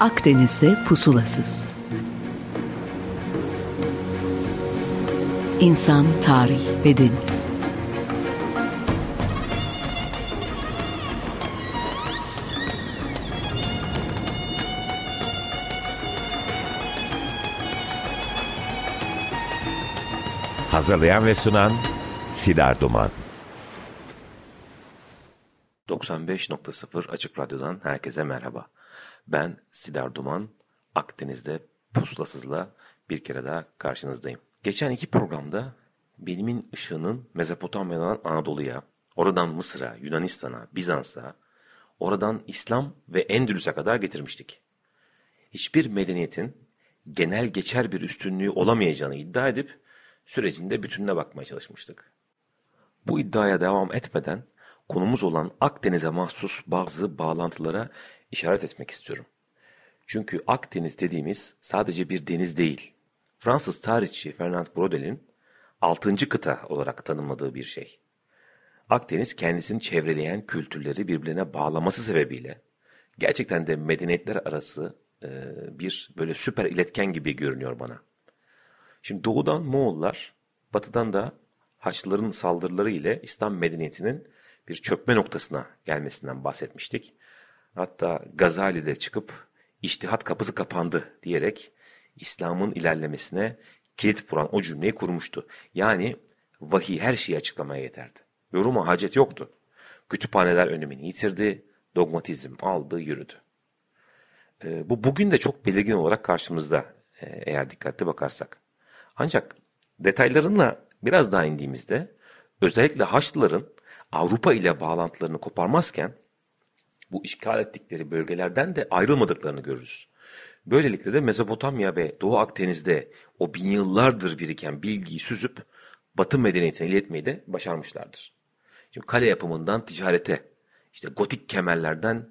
Akdeniz'de pusulasız. İnsan, tarih ve deniz. Hazırlayan ve sunan Sidar Duman. 95.0 Açık Radyo'dan herkese merhaba. Ben Sidar Duman, Akdeniz'de pusulasızla bir kere daha karşınızdayım. Geçen iki programda bilimin ışığının Mezopotamya'dan Anadolu'ya, oradan Mısır'a, Yunanistan'a, Bizans'a, oradan İslam ve Endülüs'e kadar getirmiştik. Hiçbir medeniyetin genel geçer bir üstünlüğü olamayacağını iddia edip sürecinde bütününe bakmaya çalışmıştık. Bu iddiaya devam etmeden konumuz olan Akdeniz'e mahsus bazı bağlantılara işaret etmek istiyorum. Çünkü Akdeniz dediğimiz sadece bir deniz değil. Fransız tarihçi Fernand Braudel'in 6. kıta olarak tanımladığı bir şey. Akdeniz kendisini çevreleyen kültürleri birbirine bağlaması sebebiyle gerçekten de medeniyetler arası e, bir böyle süper iletken gibi görünüyor bana. Şimdi doğudan Moğollar, batıdan da Haçlıların saldırıları ile İslam medeniyetinin bir çökme noktasına gelmesinden bahsetmiştik. Hatta Gazali de çıkıp iştihat kapısı kapandı diyerek İslam'ın ilerlemesine kilit vuran o cümleyi kurmuştu. Yani vahiy her şeyi açıklamaya yeterdi. Yoruma hacet yoktu. Kütüphaneler önemini yitirdi, dogmatizm aldı, yürüdü. E, bu bugün de çok belirgin olarak karşımızda e, eğer dikkatli bakarsak. Ancak detaylarına biraz daha indiğimizde özellikle Haçlıların Avrupa ile bağlantılarını koparmazken bu işgal ettikleri bölgelerden de ayrılmadıklarını görürüz. Böylelikle de Mezopotamya ve Doğu Akdeniz'de o bin yıllardır biriken bilgiyi süzüp Batı medeniyetine iletmeyi de başarmışlardır. Şimdi kale yapımından ticarete, işte gotik kemerlerden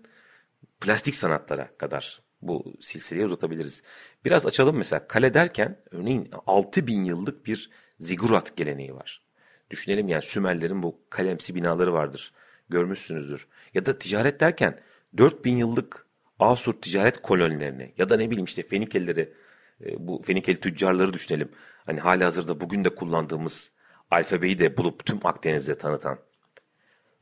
plastik sanatlara kadar bu silsileyi uzatabiliriz. Biraz açalım mesela kale derken örneğin 6000 yıllık bir zigurat geleneği var. Düşünelim yani Sümerlerin bu kalemsi binaları vardır. Görmüşsünüzdür. Ya da ticaret derken 4000 yıllık Asur ticaret kolonilerini ya da ne bileyim işte Fenikelileri e, bu Fenikeli tüccarları düşünelim. Hani hali hazırda bugün de kullandığımız alfabeyi de bulup tüm Akdeniz'de tanıtan.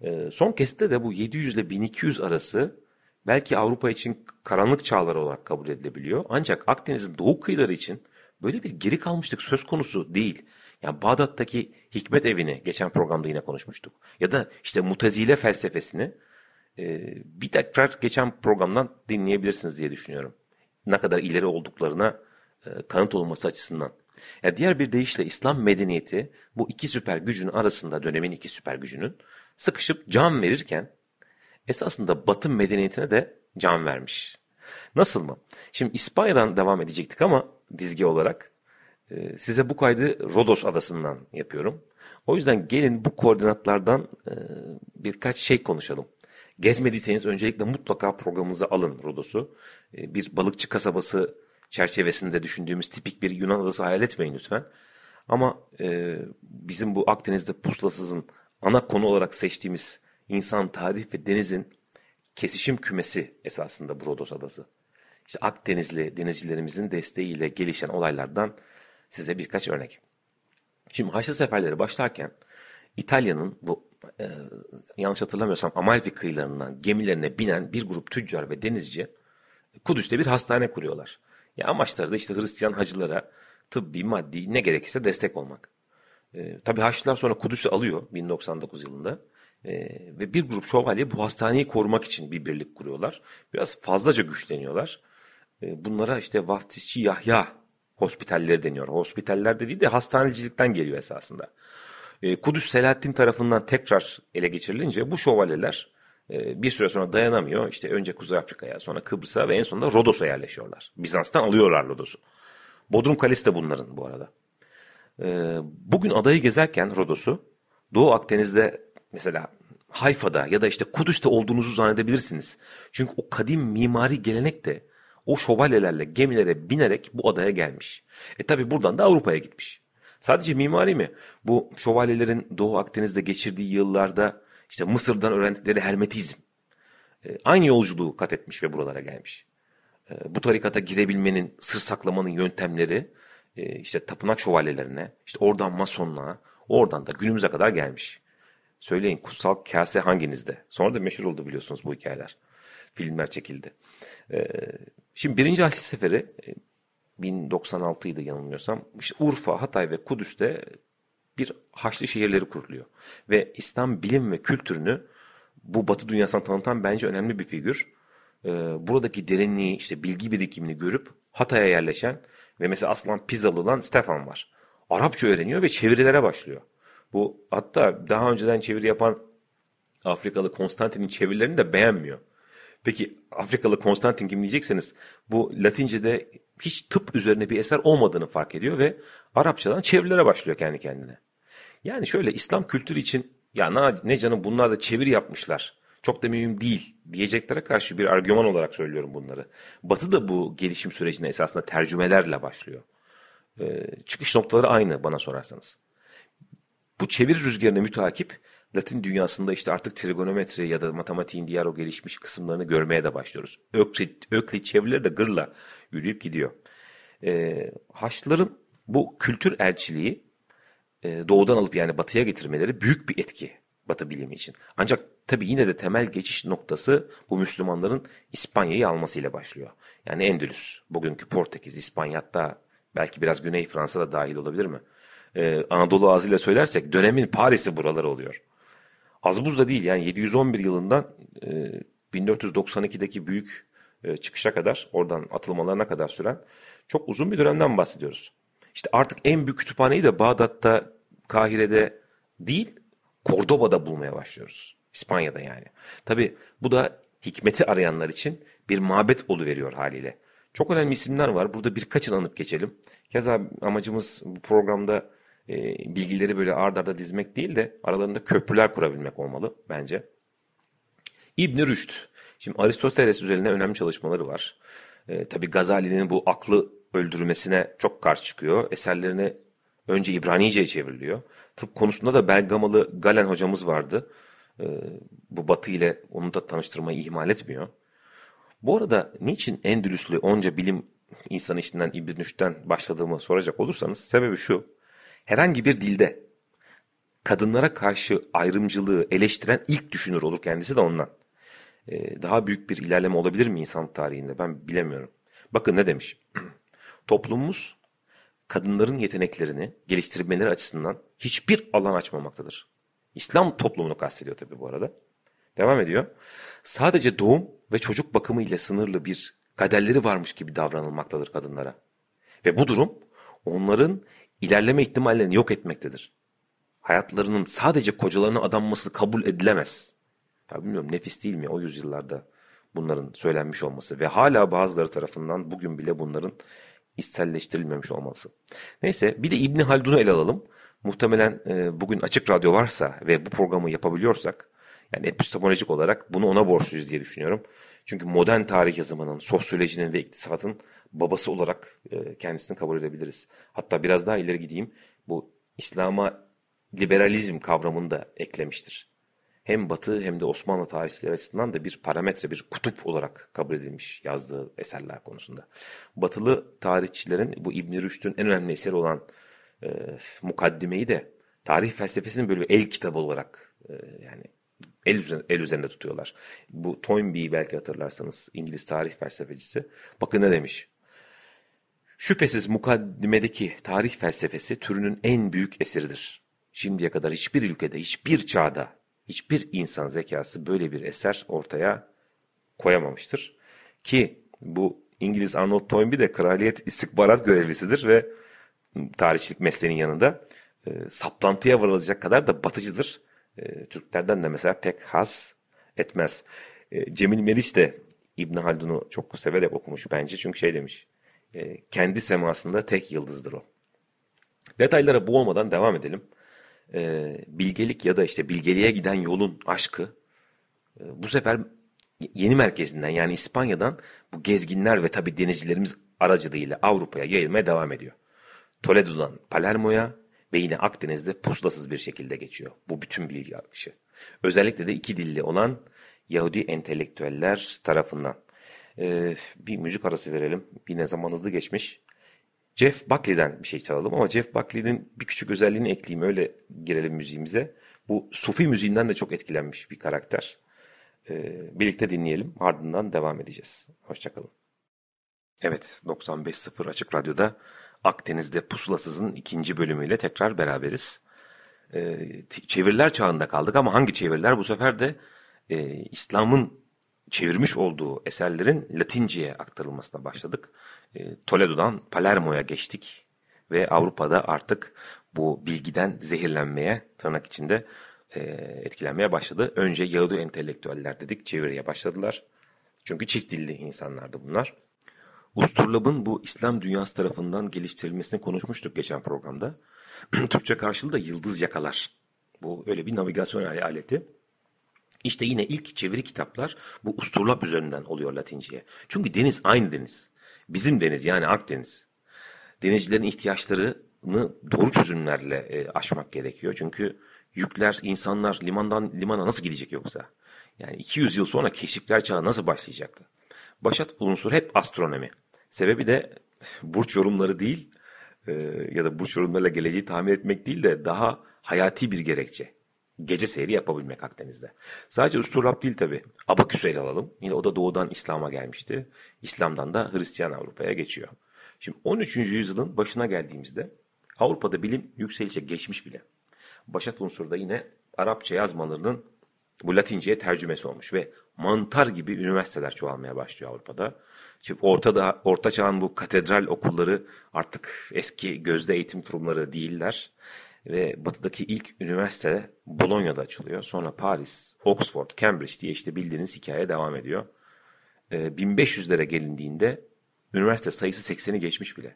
E, son kesitte de bu 700 ile 1200 arası belki Avrupa için karanlık çağları olarak kabul edilebiliyor. Ancak Akdeniz'in doğu kıyıları için böyle bir geri kalmışlık söz konusu değil. Yani Bağdat'taki hikmet evini geçen programda yine konuşmuştuk. Ya da işte mutezile felsefesini e, bir tekrar geçen programdan dinleyebilirsiniz diye düşünüyorum. Ne kadar ileri olduklarına e, kanıt olması açısından. Yani diğer bir deyişle İslam medeniyeti bu iki süper gücün arasında dönemin iki süper gücünün sıkışıp can verirken esasında Batı medeniyetine de can vermiş. Nasıl mı? Şimdi İspanya'dan devam edecektik ama dizge olarak e, size bu kaydı Rodos adasından yapıyorum. O yüzden gelin bu koordinatlardan e, birkaç şey konuşalım. Gezmediyseniz öncelikle mutlaka programınıza alın Rodos'u. E, bir balıkçı kasabası çerçevesinde düşündüğümüz tipik bir Yunan adası hayal etmeyin lütfen. Ama e, bizim bu Akdeniz'de pusulasızın ana konu olarak seçtiğimiz insan, tarih ve denizin kesişim kümesi esasında bu Rodos adası. İşte Akdenizli denizcilerimizin desteğiyle gelişen olaylardan size birkaç örnek. Şimdi Haçlı seferleri başlarken İtalya'nın bu e, yanlış hatırlamıyorsam Amalfi kıyılarından gemilerine binen bir grup tüccar ve denizci Kudüs'te bir hastane kuruyorlar. Ya amaçları da işte Hristiyan hacılara tıbbi, maddi ne gerekirse destek olmak. E, tabii Haçlılar sonra Kudüs'ü alıyor 1099 yılında. E, ve bir grup şövalye bu hastaneyi korumak için bir birlik kuruyorlar. Biraz fazlaca güçleniyorlar. E, bunlara işte vaftizçi Yahya hospitalleri deniyor. Hospitaller dediği de hastanecilikten geliyor esasında. E, Kudüs Selahattin tarafından tekrar ele geçirilince bu şövalyeler e, bir süre sonra dayanamıyor. İşte önce Kuzey Afrika'ya sonra Kıbrıs'a ve en sonunda Rodos'a yerleşiyorlar. Bizans'tan alıyorlar Rodos'u. Bodrum Kalesi de bunların bu arada. E, bugün adayı gezerken Rodos'u Doğu Akdeniz'de mesela Hayfa'da ya da işte Kudüs'te olduğunuzu zannedebilirsiniz. Çünkü o kadim mimari gelenek de o şövalyelerle gemilere binerek bu adaya gelmiş. E tabi buradan da Avrupa'ya gitmiş. Sadece mimari mi? Bu şövalyelerin Doğu Akdeniz'de geçirdiği yıllarda işte Mısır'dan öğrendikleri hermetizm. E, aynı yolculuğu kat etmiş ve buralara gelmiş. E, bu tarikata girebilmenin, sır saklamanın yöntemleri e, işte tapınak şövalyelerine, işte oradan masonluğa, oradan da günümüze kadar gelmiş. Söyleyin kutsal kase hanginizde? Sonra da meşhur oldu biliyorsunuz bu hikayeler. Filmler çekildi. E, şimdi birinci Haçlı Seferi 1096 idi yanılmıyorsam. İşte Urfa, Hatay ve Kudüs'te bir Haçlı şehirleri kuruluyor. Ve İslam bilim ve kültürünü bu Batı dünyasına tanıtan bence önemli bir figür. Ee, buradaki derinliği, işte bilgi birikimini görüp Hatay'a yerleşen ve mesela aslan Pizalı olan Stefan var. Arapça öğreniyor ve çevirilere başlıyor. Bu hatta daha önceden çeviri yapan Afrikalı Konstantin'in çevirilerini de beğenmiyor. Peki Afrikalı Konstantin kim diyecekseniz bu Latince'de hiç tıp üzerine bir eser olmadığını fark ediyor ve Arapçadan çevirilere başlıyor kendi kendine. Yani şöyle İslam kültürü için ya ne canım bunlar da çeviri yapmışlar. Çok da mühim değil diyeceklere karşı bir argüman olarak söylüyorum bunları. Batı da bu gelişim sürecine esasında tercümelerle başlıyor. Ee, çıkış noktaları aynı bana sorarsanız. Bu çeviri rüzgarına mütakip Latin dünyasında işte artık trigonometri ya da matematiğin diğer o gelişmiş kısımlarını görmeye de başlıyoruz. Öklit, Öklit çevirileri de gırla yürüyüp gidiyor. Ee, Haçlıların bu kültür elçiliği e, doğudan alıp yani batıya getirmeleri büyük bir etki batı bilimi için. Ancak tabii yine de temel geçiş noktası bu Müslümanların İspanya'yı almasıyla başlıyor. Yani Endülüs, bugünkü Portekiz, İspanya hatta belki biraz Güney Fransa da dahil olabilir mi? Ee, Anadolu ağzıyla söylersek dönemin Paris'i buraları oluyor. Az buz da değil yani 711 yılından e, 1492'deki büyük e, çıkışa kadar oradan atılmalarına kadar süren çok uzun bir dönemden bahsediyoruz. İşte artık en büyük kütüphaneyi de Bağdat'ta, Kahire'de değil, Kordoba'da bulmaya başlıyoruz. İspanya'da yani. Tabi bu da hikmeti arayanlar için bir mabet veriyor haliyle. Çok önemli isimler var. Burada birkaçını anıp geçelim. Keza amacımız bu programda e, bilgileri böyle ard arda dizmek değil de aralarında köprüler kurabilmek olmalı bence. İbn Rüşd. Şimdi Aristoteles üzerine önemli çalışmaları var. E, tabii Gazali'nin bu aklı öldürmesine çok karşı çıkıyor. Eserlerini önce İbranice'ye çevriliyor. Tıp konusunda da Bergamalı Galen hocamız vardı. E, bu Batı ile onu da tanıştırmayı ihmal etmiyor. Bu arada niçin Endülüslü onca bilim insanı işinden İbn Rüşd'den başladığımı soracak olursanız sebebi şu. Herhangi bir dilde kadınlara karşı ayrımcılığı eleştiren ilk düşünür olur kendisi de ondan. Ee, daha büyük bir ilerleme olabilir mi insan tarihinde ben bilemiyorum. Bakın ne demiş. Toplumumuz kadınların yeteneklerini geliştirmeleri açısından hiçbir alan açmamaktadır. İslam toplumunu kastediyor tabii bu arada. Devam ediyor. Sadece doğum ve çocuk bakımı ile sınırlı bir kaderleri varmış gibi davranılmaktadır kadınlara. Ve bu durum onların ilerleme ihtimallerini yok etmektedir. Hayatlarının sadece kocalarına adanması kabul edilemez. Ya bilmiyorum nefis değil mi o yüzyıllarda bunların söylenmiş olması ve hala bazıları tarafından bugün bile bunların içselleştirilmemiş olması. Neyse bir de İbni Haldun'u ele alalım. Muhtemelen e, bugün açık radyo varsa ve bu programı yapabiliyorsak yani epistemolojik olarak bunu ona borçluyuz diye düşünüyorum. Çünkü modern tarih yazımının, sosyolojinin ve iktisatın babası olarak e, kendisini kabul edebiliriz. Hatta biraz daha ileri gideyim. Bu İslam'a liberalizm kavramını da eklemiştir. Hem Batı hem de Osmanlı tarihçileri açısından da bir parametre, bir kutup olarak kabul edilmiş yazdığı eserler konusunda. Batılı tarihçilerin bu İbn Rüşd'ün en önemli eseri olan e, Mukaddime'yi de tarih felsefesinin böyle bir el kitabı olarak e, yani el, üzerinde, el üzerinde tutuyorlar. Bu Toynbee belki hatırlarsanız İngiliz tarih felsefecisi. Bakın ne demiş. Şüphesiz mukaddimedeki tarih felsefesi türünün en büyük eseridir. Şimdiye kadar hiçbir ülkede, hiçbir çağda, hiçbir insan zekası böyle bir eser ortaya koyamamıştır. Ki bu İngiliz Arnold Toynbee de kraliyet istihbarat görevlisidir ve tarihçilik mesleğinin yanında e, saplantıya varılacak kadar da batıcıdır. E, Türklerden de mesela pek has etmez. E, Cemil Meriç de İbn Haldun'u çok severek okumuş bence çünkü şey demiş. E, kendi semasında tek yıldızdır o. Detaylara boğmadan devam edelim. E, bilgelik ya da işte bilgeliğe giden yolun aşkı e, bu sefer yeni merkezinden yani İspanya'dan bu gezginler ve tabi denizcilerimiz aracılığıyla Avrupa'ya yayılmaya devam ediyor. Toledo'dan Palermo'ya ve yine Akdeniz'de pusulasız bir şekilde geçiyor bu bütün bilgi akışı. Özellikle de iki dilli olan Yahudi entelektüeller tarafından. Ee, bir müzik arası verelim. Yine zaman hızlı geçmiş. Jeff Buckley'den bir şey çalalım ama Jeff Buckley'nin bir küçük özelliğini ekleyeyim öyle girelim müziğimize. Bu Sufi müziğinden de çok etkilenmiş bir karakter. Ee, birlikte dinleyelim ardından devam edeceğiz. Hoşçakalın. Evet 95.0 Açık Radyo'da Akdeniz'de Pusulasız'ın ikinci bölümüyle tekrar beraberiz. Ee, çeviriler çağında kaldık ama hangi çeviriler? Bu sefer de e, İslam'ın çevirmiş olduğu eserlerin Latinceye aktarılmasına başladık. E, Toledo'dan Palermo'ya geçtik ve Avrupa'da artık bu bilgiden zehirlenmeye tırnak içinde e, etkilenmeye başladı. Önce Yahudi entelektüeller dedik çeviriye başladılar. Çünkü çift dilli insanlardı bunlar. Usturlab'ın bu İslam dünyası tarafından geliştirilmesini konuşmuştuk geçen programda. Türkçe karşılığı da yıldız yakalar. Bu öyle bir navigasyon aleti. İşte yine ilk çeviri kitaplar bu usturlap üzerinden oluyor Latinceye. Çünkü deniz aynı deniz. Bizim deniz yani Akdeniz. Denizcilerin ihtiyaçlarını doğru çözümlerle e, aşmak gerekiyor. Çünkü yükler, insanlar limandan limana nasıl gidecek yoksa? Yani 200 yıl sonra keşifler çağı nasıl başlayacaktı? Başat unsur hep astronomi. Sebebi de burç yorumları değil e, ya da burç yorumlarıyla geleceği tahmin etmek değil de daha hayati bir gerekçe. Gece seyri yapabilmek Akdeniz'de. Sadece Usturlap değil tabi. Abaküs'ü ele alalım. Yine o da doğudan İslam'a gelmişti. İslam'dan da Hristiyan Avrupa'ya geçiyor. Şimdi 13. yüzyılın başına geldiğimizde Avrupa'da bilim yükselişe geçmiş bile. Başat unsur da yine Arapça yazmalarının bu Latinceye tercümesi olmuş ve mantar gibi üniversiteler çoğalmaya başlıyor Avrupa'da. Şimdi ortada orta çağın bu katedral okulları artık eski gözde eğitim kurumları değiller. Ve batıdaki ilk üniversite Bologna'da açılıyor. Sonra Paris, Oxford, Cambridge diye işte bildiğiniz hikaye devam ediyor. E, ee, 1500'lere gelindiğinde üniversite sayısı 80'i geçmiş bile.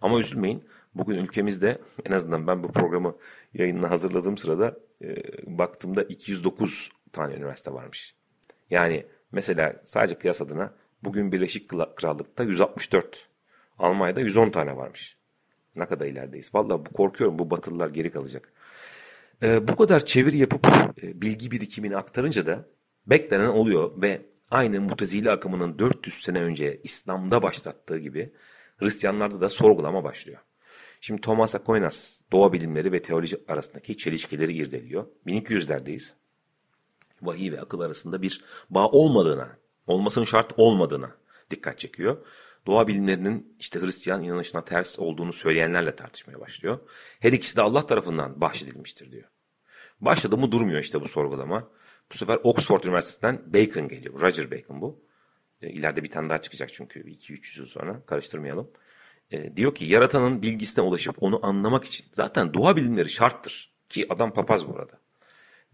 Ama üzülmeyin bugün ülkemizde en azından ben bu programı yayınına hazırladığım sırada e, baktığımda 209 tane üniversite varmış. Yani mesela sadece kıyas adına bugün Birleşik Krallık'ta 164, Almanya'da 110 tane varmış. Ne kadar ilerideyiz. Valla bu korkuyorum bu batılılar geri kalacak. Ee, bu kadar çeviri yapıp e, bilgi birikimini aktarınca da beklenen oluyor ve aynı mutezili akımının 400 sene önce İslam'da başlattığı gibi Hristiyanlarda da sorgulama başlıyor. Şimdi Thomas Aquinas doğa bilimleri ve teoloji arasındaki çelişkileri irdeliyor. 1200'lerdeyiz. Vahiy ve akıl arasında bir bağ olmadığına, olmasının şart olmadığına dikkat çekiyor doğa bilimlerinin işte Hristiyan inanışına ters olduğunu söyleyenlerle tartışmaya başlıyor. Her ikisi de Allah tarafından bahşedilmiştir diyor. Başladı mı durmuyor işte bu sorgulama. Bu sefer Oxford Üniversitesi'nden Bacon geliyor. Roger Bacon bu. E, bir tane daha çıkacak çünkü 2-300 yıl sonra karıştırmayalım. E, diyor ki yaratanın bilgisine ulaşıp onu anlamak için zaten doğa bilimleri şarttır. Ki adam papaz bu arada.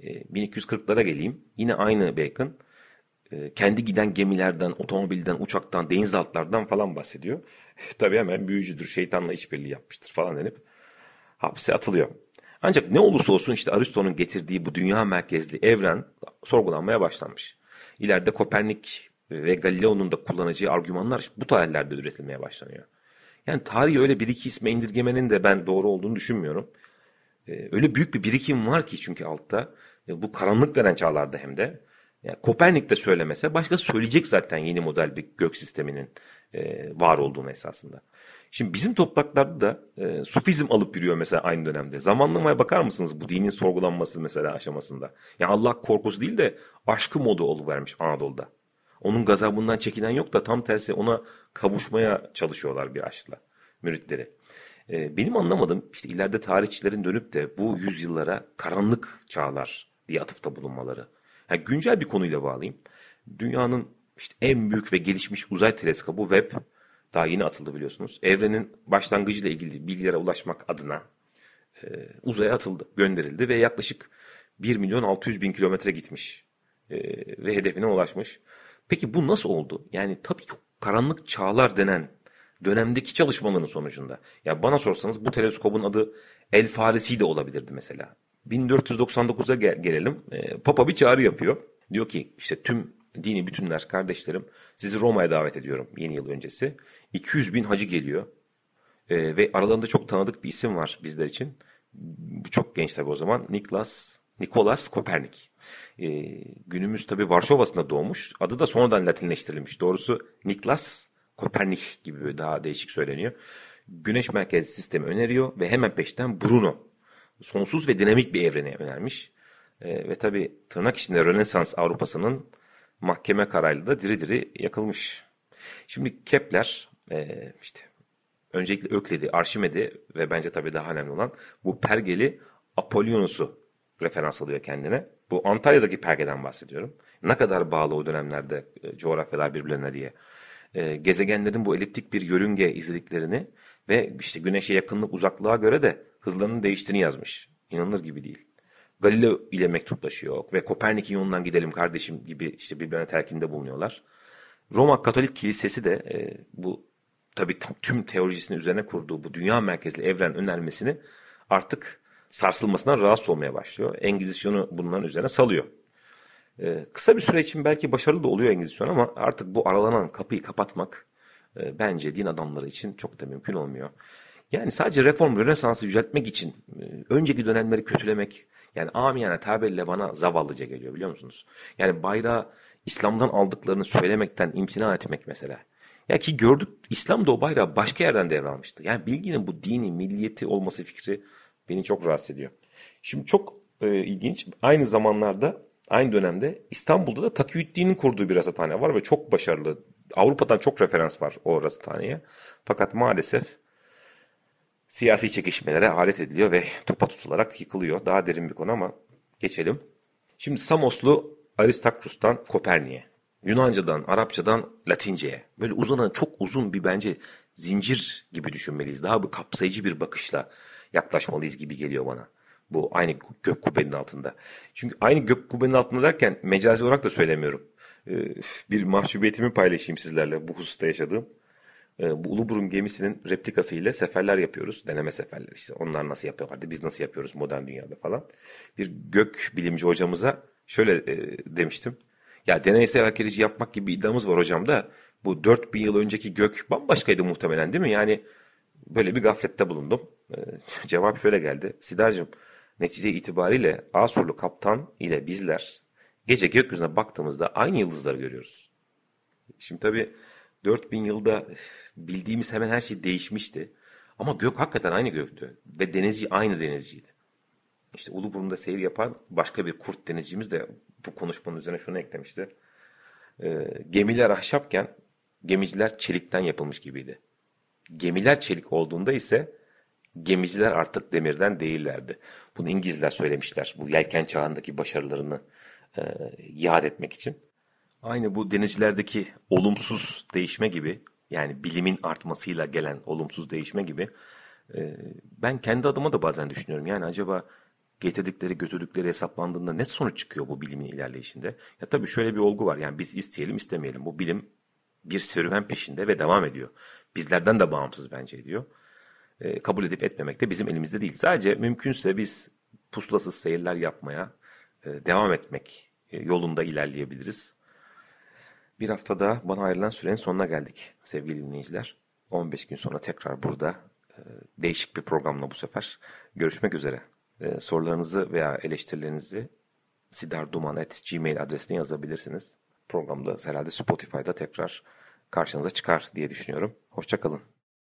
E, 1240'lara geleyim. Yine aynı Bacon e, kendi giden gemilerden, otomobilden, uçaktan, denizaltılardan falan bahsediyor. Tabii hemen büyücüdür, şeytanla işbirliği yapmıştır falan denip hapse atılıyor. Ancak ne olursa olsun işte Aristo'nun getirdiği bu dünya merkezli evren sorgulanmaya başlanmış. İleride Kopernik ve Galileo'nun da kullanacağı argümanlar bu tarihlerde üretilmeye başlanıyor. Yani tarihi öyle bir iki isme indirgemenin de ben doğru olduğunu düşünmüyorum. Ee, öyle büyük bir birikim var ki çünkü altta bu karanlık denen çağlarda hem de yani Kopernik de söylemese başka söyleyecek zaten yeni model bir gök sisteminin e, var olduğunu esasında. Şimdi bizim topraklarda da e, sufizm alıp yürüyor mesela aynı dönemde. Zamanlamaya bakar mısınız bu dinin sorgulanması mesela aşamasında? Yani Allah korkusu değil de aşkı modu oluvermiş Anadolu'da. Onun gazabından çekinen yok da tam tersi ona kavuşmaya çalışıyorlar bir aşkla müritleri. E, benim anlamadığım işte ileride tarihçilerin dönüp de bu yüzyıllara karanlık çağlar diye atıfta bulunmaları. Yani güncel bir konuyla bağlayayım. Dünyanın işte en büyük ve gelişmiş uzay teleskobu Webb daha yeni atıldı biliyorsunuz. Evrenin başlangıcıyla ilgili bilgilere ulaşmak adına e, uzaya atıldı, gönderildi ve yaklaşık 1 milyon 600 bin kilometre gitmiş e, ve hedefine ulaşmış. Peki bu nasıl oldu? Yani tabii ki karanlık çağlar denen dönemdeki çalışmaların sonucunda. Ya bana sorsanız bu teleskobun adı El Farisi de olabilirdi mesela. 1499'a gel- gelelim. E, Papa bir çağrı yapıyor. Diyor ki işte tüm dini bütünler kardeşlerim sizi Roma'ya davet ediyorum yeni yıl öncesi. 200 bin hacı geliyor. E, ve aralarında çok tanıdık bir isim var bizler için. Bu çok genç tabii o zaman. Niklas Nikolas Kopernik. E, günümüz tabi Varşova'sında doğmuş. Adı da sonradan Latinleştirilmiş. Doğrusu Niklas Kopernik gibi daha değişik söyleniyor. Güneş merkezli sistemi öneriyor ve hemen peşten Bruno. Sonsuz ve dinamik bir evreni önermiş. E, ve tabi tırnak içinde Rönesans Avrupa'sının mahkeme kararıyla da diri diri yakılmış. Şimdi Kepler e, işte öncelikle Öklid'i, Arşimed'i ve bence tabii daha önemli olan bu pergeli Apollonus'u referans alıyor kendine. Bu Antalya'daki pergeden bahsediyorum. Ne kadar bağlı o dönemlerde e, coğrafyalar birbirlerine diye. E, gezegenlerin bu eliptik bir yörünge izlediklerini ve işte güneşe yakınlık uzaklığa göre de hızlarının değiştiğini yazmış. İnanılır gibi değil. Galileo ile mektuplaşıyor ve Kopernik'in yolundan gidelim kardeşim gibi işte birbirine telkinde bulunuyorlar. Roma Katolik Kilisesi de e, bu tabii tüm teolojisini üzerine kurduğu bu dünya merkezli evren önermesini artık sarsılmasından rahatsız olmaya başlıyor. Engizisyonu bunların üzerine salıyor. Ee, kısa bir süre için belki başarılı da oluyor Engizisyon ama artık bu aralanan kapıyı kapatmak e, bence din adamları için çok da mümkün olmuyor. Yani sadece reform, rönesansı yüceltmek için e, önceki dönemleri kötülemek yani amiyane tabirle bana zavallıca geliyor biliyor musunuz? Yani bayrağı İslam'dan aldıklarını söylemekten imtina etmek mesela. Ya ki gördük İslam da o bayrağı başka yerden devralmıştı. Yani bilginin bu dini, milliyeti olması fikri beni çok rahatsız ediyor. Şimdi çok e, ilginç. Aynı zamanlarda, aynı dönemde İstanbul'da da Takiyüddin'in kurduğu bir rasathane var ve çok başarılı. Avrupa'dan çok referans var o rasathaneye. Fakat maalesef siyasi çekişmelere alet ediliyor ve topa tutularak yıkılıyor. Daha derin bir konu ama geçelim. Şimdi Samoslu Aristakrus'tan Kopernik'e, Yunancadan, Arapçadan Latince'ye böyle uzanan çok uzun bir bence zincir gibi düşünmeliyiz. Daha bir kapsayıcı bir bakışla yaklaşmalıyız gibi geliyor bana. Bu aynı gök kubbenin altında. Çünkü aynı gök kubbenin altında derken mecazi olarak da söylemiyorum. Ee, bir mahcubiyetimi paylaşayım sizlerle bu hususta yaşadığım. Ee, bu Uluburun gemisinin replikası ile seferler yapıyoruz. Deneme seferler işte. Onlar nasıl yapıyorlardı, biz nasıl yapıyoruz modern dünyada falan. Bir gök bilimci hocamıza şöyle e, demiştim. Ya deneysel arkeoloji yapmak gibi iddiamız var hocam da bu 4000 yıl önceki gök bambaşkaydı muhtemelen değil mi? Yani böyle bir gaflette bulundum. Ee, cevap şöyle geldi. Sidar'cığım netice itibariyle Asurlu kaptan ile bizler gece gökyüzüne baktığımızda aynı yıldızları görüyoruz. Şimdi tabii 4000 yılda bildiğimiz hemen her şey değişmişti. Ama gök hakikaten aynı göktü. Ve denizci aynı denizciydi. İşte Uluburun'da seyir yapan başka bir kurt denizcimiz de bu konuşmanın üzerine şunu eklemişti. E, gemiler ahşapken gemiciler çelikten yapılmış gibiydi. Gemiler çelik olduğunda ise gemiciler artık demirden değillerdi. Bunu İngilizler söylemişler. Bu yelken çağındaki başarılarını e, yad etmek için. Aynı bu denizcilerdeki olumsuz değişme gibi yani bilimin artmasıyla gelen olumsuz değişme gibi e, ben kendi adıma da bazen düşünüyorum. Yani acaba getirdikleri götürdükleri hesaplandığında ne sonuç çıkıyor bu bilimin ilerleyişinde? Ya tabii şöyle bir olgu var yani biz isteyelim istemeyelim bu bilim bir serüven peşinde ve devam ediyor. Bizlerden de bağımsız bence ediyor. E, kabul edip etmemek de bizim elimizde değil. Sadece mümkünse biz pusulasız seyirler yapmaya e, devam etmek e, yolunda ilerleyebiliriz. Bir haftada bana ayrılan sürenin sonuna geldik sevgili dinleyiciler. 15 gün sonra tekrar burada değişik bir programla bu sefer görüşmek üzere. Sorularınızı veya eleştirilerinizi sidarduman.gmail adresine yazabilirsiniz. Programda herhalde Spotify'da tekrar karşınıza çıkar diye düşünüyorum. Hoşçakalın.